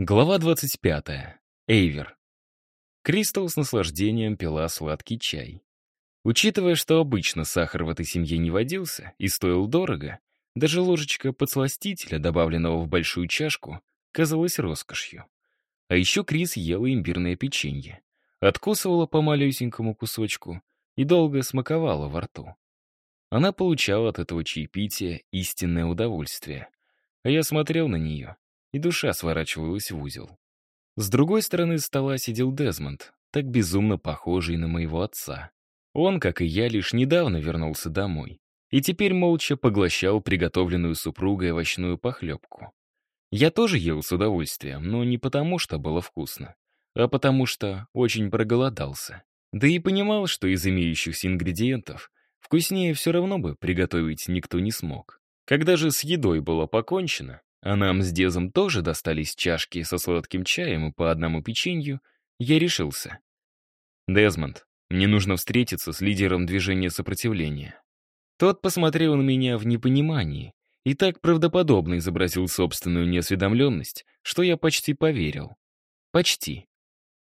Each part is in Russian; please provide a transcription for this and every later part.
Глава 25. Эйвер. Кристал с наслаждением пила сладкий чай. Учитывая, что обычно сахар в этой семье не водился и стоил дорого, даже ложечка подсластителя, добавленного в большую чашку, казалась роскошью. А еще Крис ела имбирное печенье, откусывала по малюсенькому кусочку и долго смаковала во рту. Она получала от этого чаепития истинное удовольствие. А я смотрел на нее и душа сворачивалась в узел. С другой стороны стола сидел Дезмонд, так безумно похожий на моего отца. Он, как и я, лишь недавно вернулся домой и теперь молча поглощал приготовленную супругой овощную похлебку. Я тоже ел с удовольствием, но не потому, что было вкусно, а потому что очень проголодался. Да и понимал, что из имеющихся ингредиентов вкуснее все равно бы приготовить никто не смог. Когда же с едой было покончено, а нам с Дезом тоже достались чашки со сладким чаем и по одному печенью, я решился. «Дезмонд, мне нужно встретиться с лидером движения сопротивления». Тот посмотрел на меня в непонимании и так правдоподобно изобразил собственную неосведомленность, что я почти поверил. Почти.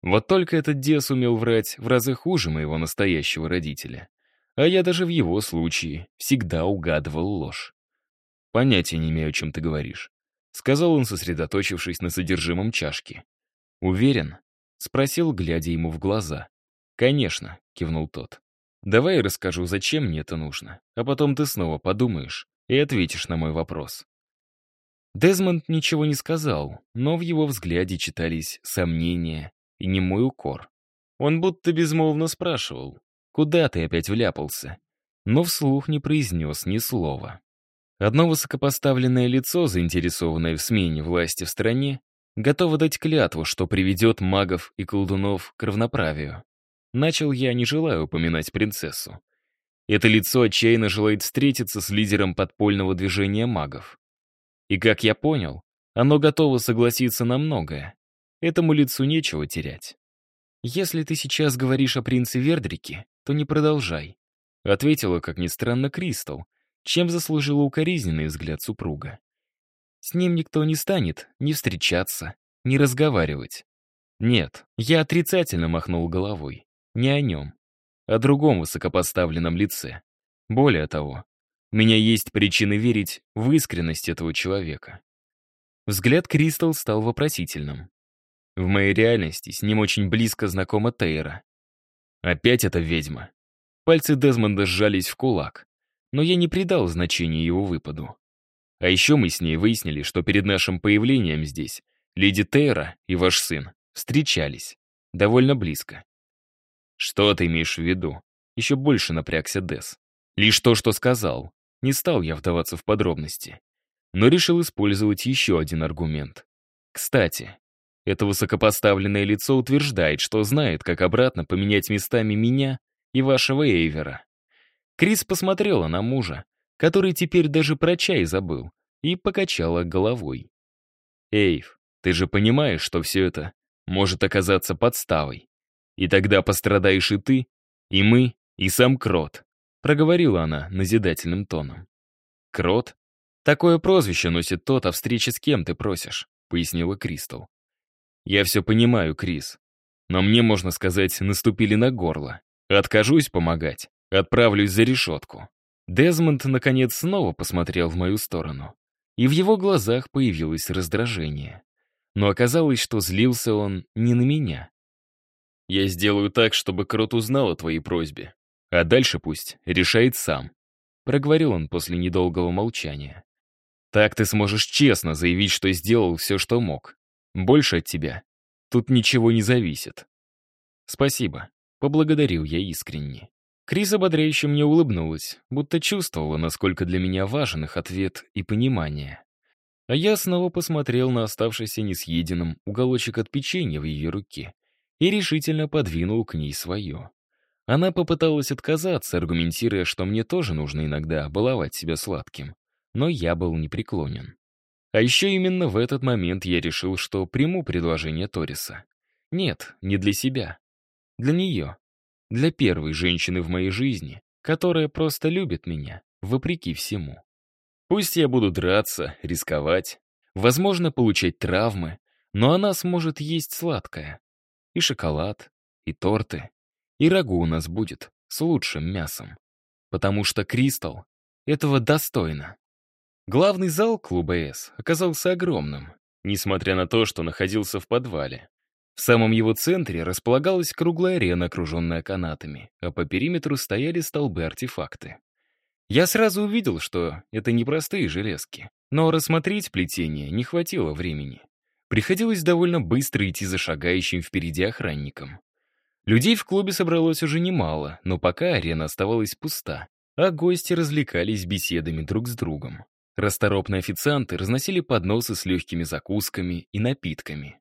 Вот только этот Дес умел врать в разы хуже моего настоящего родителя. А я даже в его случае всегда угадывал ложь. Понятия не имею, о чем ты говоришь. — сказал он, сосредоточившись на содержимом чашки. «Уверен?» — спросил, глядя ему в глаза. «Конечно», — кивнул тот. «Давай я расскажу, зачем мне это нужно, а потом ты снова подумаешь и ответишь на мой вопрос». Дезмонд ничего не сказал, но в его взгляде читались сомнения и немой укор. Он будто безмолвно спрашивал, «Куда ты опять вляпался?» но вслух не произнес ни слова. Одно высокопоставленное лицо, заинтересованное в смене власти в стране, готово дать клятву, что приведет магов и колдунов к равноправию. Начал я, не желая упоминать принцессу. Это лицо отчаянно желает встретиться с лидером подпольного движения магов. И, как я понял, оно готово согласиться на многое. Этому лицу нечего терять. «Если ты сейчас говоришь о принце Вердрике, то не продолжай», ответила, как ни странно, Кристал, чем заслужила укоризненный взгляд супруга. С ним никто не станет ни встречаться, ни разговаривать. Нет, я отрицательно махнул головой. Не о нем, о другом высокопоставленном лице. Более того, у меня есть причины верить в искренность этого человека. Взгляд Кристал стал вопросительным. В моей реальности с ним очень близко знакома Тейра. Опять эта ведьма. Пальцы Дезмонда сжались в кулак но я не придал значения его выпаду. А еще мы с ней выяснили, что перед нашим появлением здесь леди Тейра и ваш сын встречались. Довольно близко. Что ты имеешь в виду? Еще больше напрягся Дес. Лишь то, что сказал. Не стал я вдаваться в подробности. Но решил использовать еще один аргумент. Кстати, это высокопоставленное лицо утверждает, что знает, как обратно поменять местами меня и вашего Эйвера. Крис посмотрела на мужа, который теперь даже про чай забыл, и покачала головой. «Эйв, ты же понимаешь, что все это может оказаться подставой. И тогда пострадаешь и ты, и мы, и сам Крот», проговорила она назидательным тоном. «Крот? Такое прозвище носит тот, о встрече с кем ты просишь», пояснила Кристал. «Я все понимаю, Крис, но мне, можно сказать, наступили на горло. Откажусь помогать. Отправлюсь за решетку. Дезмонд, наконец, снова посмотрел в мою сторону. И в его глазах появилось раздражение. Но оказалось, что злился он не на меня. «Я сделаю так, чтобы Крот узнал о твоей просьбе. А дальше пусть решает сам», — проговорил он после недолгого молчания. «Так ты сможешь честно заявить, что сделал все, что мог. Больше от тебя. Тут ничего не зависит». «Спасибо», — поблагодарил я искренне. Крис ободряюще мне улыбнулась, будто чувствовала, насколько для меня важен их ответ и понимание. А я снова посмотрел на оставшийся несъеденным уголочек от печенья в ее руке и решительно подвинул к ней свое. Она попыталась отказаться, аргументируя, что мне тоже нужно иногда баловать себя сладким. Но я был непреклонен. А еще именно в этот момент я решил, что приму предложение Ториса. Нет, не для себя. Для нее для первой женщины в моей жизни, которая просто любит меня, вопреки всему. Пусть я буду драться, рисковать, возможно, получать травмы, но она сможет есть сладкое. И шоколад, и торты, и рагу у нас будет с лучшим мясом. Потому что Кристал этого достойна. Главный зал клуба «С» оказался огромным, несмотря на то, что находился в подвале. В самом его центре располагалась круглая арена, окруженная канатами, а по периметру стояли столбы-артефакты. Я сразу увидел, что это не простые железки, но рассмотреть плетение не хватило времени. Приходилось довольно быстро идти за шагающим впереди охранником. Людей в клубе собралось уже немало, но пока арена оставалась пуста, а гости развлекались беседами друг с другом. Расторопные официанты разносили подносы с легкими закусками и напитками.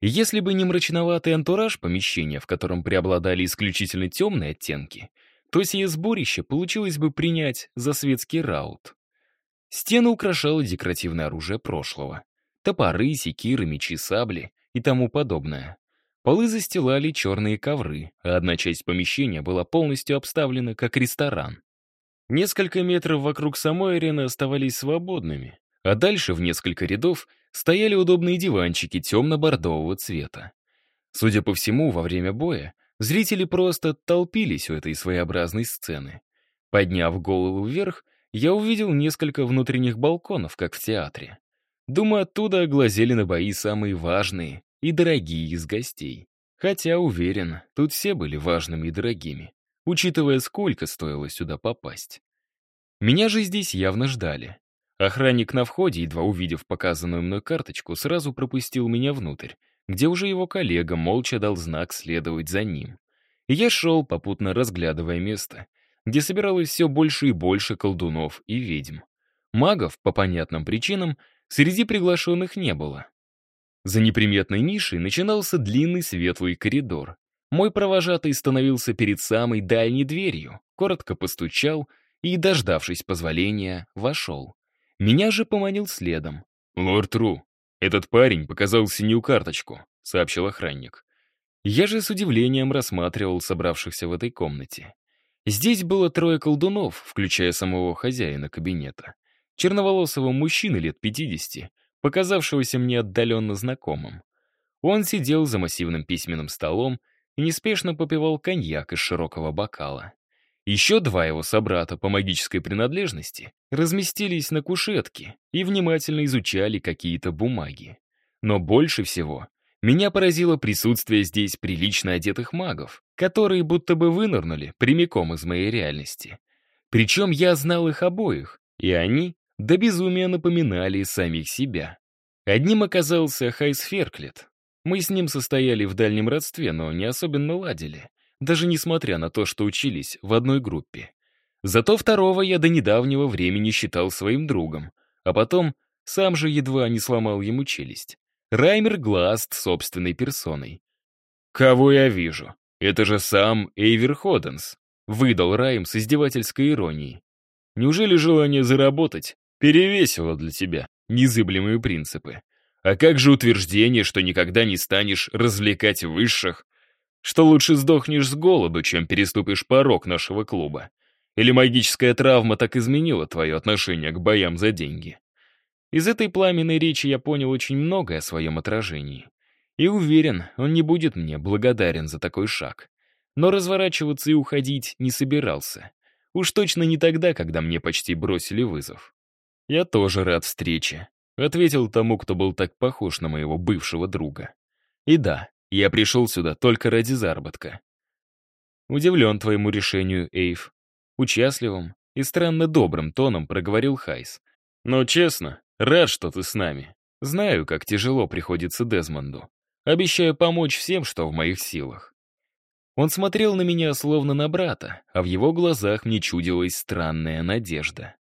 Если бы не мрачноватый антураж помещения, в котором преобладали исключительно темные оттенки, то сие сборище получилось бы принять за светский раут. Стены украшало декоративное оружие прошлого. Топоры, секиры, мечи, сабли и тому подобное. Полы застилали черные ковры, а одна часть помещения была полностью обставлена как ресторан. Несколько метров вокруг самой арены оставались свободными, а дальше в несколько рядов стояли удобные диванчики темно-бордового цвета. Судя по всему, во время боя зрители просто толпились у этой своеобразной сцены. Подняв голову вверх, я увидел несколько внутренних балконов, как в театре. Думаю, оттуда оглазели на бои самые важные и дорогие из гостей. Хотя, уверен, тут все были важными и дорогими, учитывая, сколько стоило сюда попасть. Меня же здесь явно ждали. Охранник на входе, едва увидев показанную мной карточку, сразу пропустил меня внутрь, где уже его коллега молча дал знак следовать за ним. Я шел, попутно разглядывая место, где собиралось все больше и больше колдунов и ведьм. Магов, по понятным причинам, среди приглашенных не было. За неприметной нишей начинался длинный светлый коридор. Мой провожатый становился перед самой дальней дверью, коротко постучал и, дождавшись позволения, вошел. Меня же поманил следом. «Лорд Ру, этот парень показал синюю карточку», — сообщил охранник. Я же с удивлением рассматривал собравшихся в этой комнате. Здесь было трое колдунов, включая самого хозяина кабинета. Черноволосого мужчины лет 50, показавшегося мне отдаленно знакомым. Он сидел за массивным письменным столом и неспешно попивал коньяк из широкого бокала. Еще два его собрата по магической принадлежности разместились на кушетке и внимательно изучали какие-то бумаги. Но больше всего меня поразило присутствие здесь прилично одетых магов, которые будто бы вынырнули прямиком из моей реальности. Причем я знал их обоих, и они до безумия напоминали самих себя. Одним оказался Хайс Ферклет. Мы с ним состояли в дальнем родстве, но не особенно ладили даже несмотря на то, что учились в одной группе. Зато второго я до недавнего времени считал своим другом, а потом сам же едва не сломал ему челюсть. Раймер Гласт собственной персоной. «Кого я вижу? Это же сам Эйвер Ходенс», — выдал Райм с издевательской иронией. «Неужели желание заработать перевесило для тебя незыблемые принципы? А как же утверждение, что никогда не станешь развлекать высших, что лучше сдохнешь с голоду, чем переступишь порог нашего клуба. Или магическая травма так изменила твое отношение к боям за деньги? Из этой пламенной речи я понял очень многое о своем отражении. И уверен, он не будет мне благодарен за такой шаг. Но разворачиваться и уходить не собирался. Уж точно не тогда, когда мне почти бросили вызов. «Я тоже рад встрече», — ответил тому, кто был так похож на моего бывшего друга. И да, я пришел сюда только ради заработка. Удивлен твоему решению, Эйв. Участливым и странно добрым тоном проговорил Хайс. Но честно, рад, что ты с нами. Знаю, как тяжело приходится Дезмонду. Обещаю помочь всем, что в моих силах. Он смотрел на меня словно на брата, а в его глазах мне чудилась странная надежда.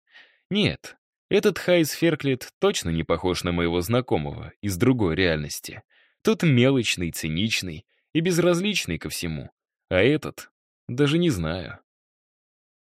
Нет, этот Хайс Ферклет точно не похож на моего знакомого из другой реальности. Тот мелочный, циничный и безразличный ко всему. А этот даже не знаю.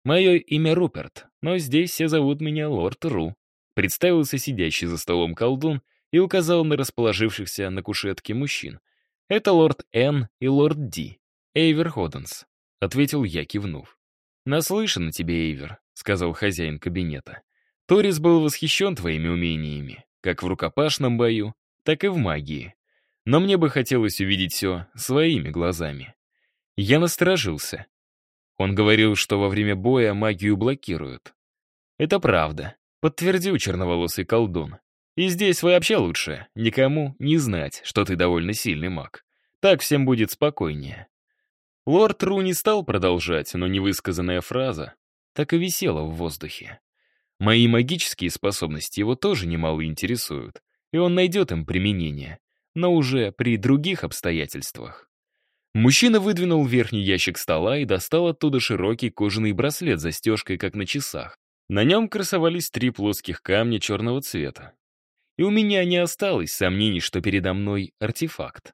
Мое имя Руперт, но здесь все зовут меня Лорд Ру. Представился сидящий за столом колдун и указал на расположившихся на кушетке мужчин. Это лорд Н и лорд Ди, Эйвер Ходенс, ответил я, кивнув. «Наслышан о тебе, Эйвер», — сказал хозяин кабинета. «Торис был восхищен твоими умениями, как в рукопашном бою, так и в магии. Но мне бы хотелось увидеть все своими глазами. Я насторожился. Он говорил, что во время боя магию блокируют. Это правда, подтвердил черноволосый колдун. И здесь вообще лучше никому не знать, что ты довольно сильный маг. Так всем будет спокойнее. Лорд Ру не стал продолжать, но невысказанная фраза так и висела в воздухе. Мои магические способности его тоже немало интересуют, и он найдет им применение, но уже при других обстоятельствах. Мужчина выдвинул верхний ящик стола и достал оттуда широкий кожаный браслет с застежкой, как на часах. На нем красовались три плоских камня черного цвета. И у меня не осталось сомнений, что передо мной артефакт.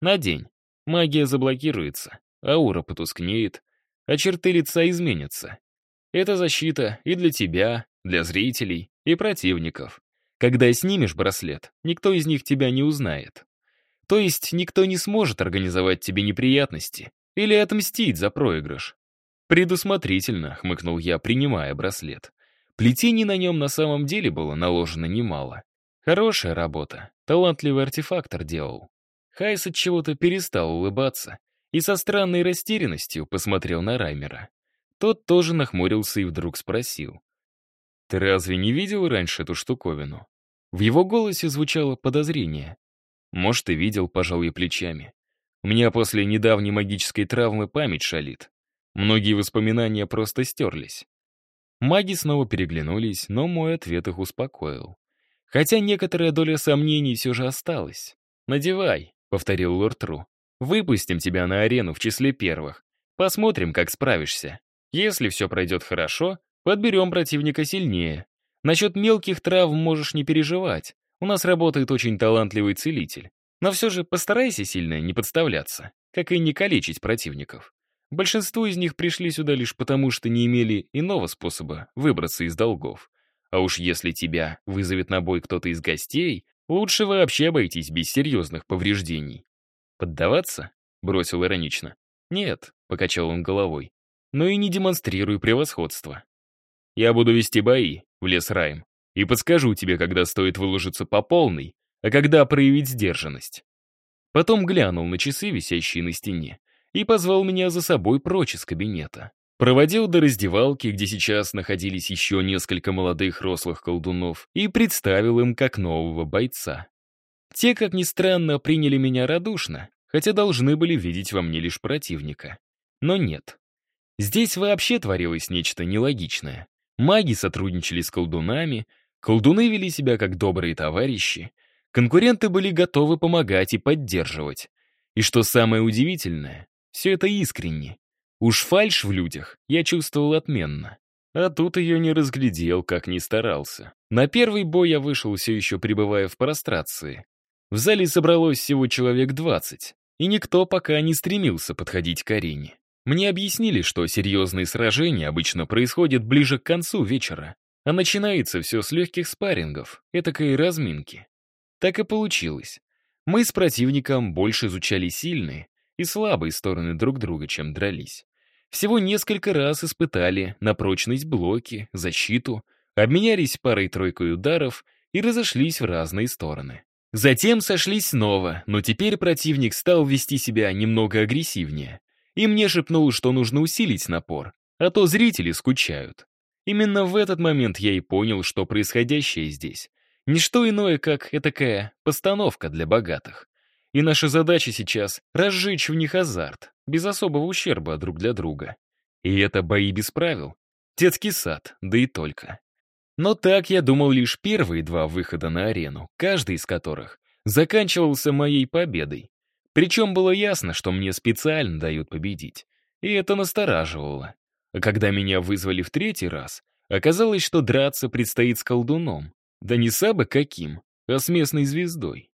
Надень. Магия заблокируется, аура потускнеет, а черты лица изменятся. Это защита и для тебя, для зрителей и противников. Когда снимешь браслет, никто из них тебя не узнает. То есть никто не сможет организовать тебе неприятности или отмстить за проигрыш. «Предусмотрительно», — хмыкнул я, принимая браслет. Плетений на нем на самом деле было наложено немало. Хорошая работа, талантливый артефактор делал. Хайс от чего-то перестал улыбаться и со странной растерянностью посмотрел на Раймера. Тот тоже нахмурился и вдруг спросил. «Ты разве не видел раньше эту штуковину?» В его голосе звучало подозрение. Может, и видел, пожалуй, плечами. У меня после недавней магической травмы память шалит. Многие воспоминания просто стерлись. Маги снова переглянулись, но мой ответ их успокоил. Хотя некоторая доля сомнений все же осталась. «Надевай», — повторил лорд Ру. «Выпустим тебя на арену в числе первых. Посмотрим, как справишься. Если все пройдет хорошо, подберем противника сильнее. Насчет мелких травм можешь не переживать. У нас работает очень талантливый целитель. Но все же постарайся сильно не подставляться, как и не калечить противников. Большинство из них пришли сюда лишь потому, что не имели иного способа выбраться из долгов. А уж если тебя вызовет на бой кто-то из гостей, лучше вообще обойтись без серьезных повреждений. «Поддаваться?» — бросил иронично. «Нет», — покачал он головой. «Но и не демонстрируй превосходство. Я буду вести бои, в лес Райм, и подскажу тебе, когда стоит выложиться по полной, а когда проявить сдержанность». Потом глянул на часы, висящие на стене, и позвал меня за собой прочь из кабинета. Проводил до раздевалки, где сейчас находились еще несколько молодых рослых колдунов, и представил им как нового бойца. Те, как ни странно, приняли меня радушно, хотя должны были видеть во мне лишь противника. Но нет. Здесь вообще творилось нечто нелогичное. Маги сотрудничали с колдунами, колдуны вели себя как добрые товарищи, конкуренты были готовы помогать и поддерживать. И что самое удивительное, все это искренне, Уж фальшь в людях я чувствовал отменно. А тут ее не разглядел, как ни старался. На первый бой я вышел все еще пребывая в прострации. В зале собралось всего человек 20, и никто пока не стремился подходить к арене. Мне объяснили, что серьезные сражения обычно происходят ближе к концу вечера, а начинается все с легких спаррингов, этакой разминки. Так и получилось. Мы с противником больше изучали сильные и слабые стороны друг друга, чем дрались. Всего несколько раз испытали на прочность блоки, защиту, обменялись парой-тройкой ударов и разошлись в разные стороны. Затем сошлись снова, но теперь противник стал вести себя немного агрессивнее. И мне шепнул, что нужно усилить напор, а то зрители скучают. Именно в этот момент я и понял, что происходящее здесь — ничто иное, как этакая постановка для богатых. И наша задача сейчас — разжечь в них азарт, без особого ущерба друг для друга. И это бои без правил. Детский сад, да и только. Но так я думал лишь первые два выхода на арену, каждый из которых заканчивался моей победой. Причем было ясно, что мне специально дают победить. И это настораживало. А когда меня вызвали в третий раз, оказалось, что драться предстоит с колдуном. Да не сабы каким, а с местной звездой.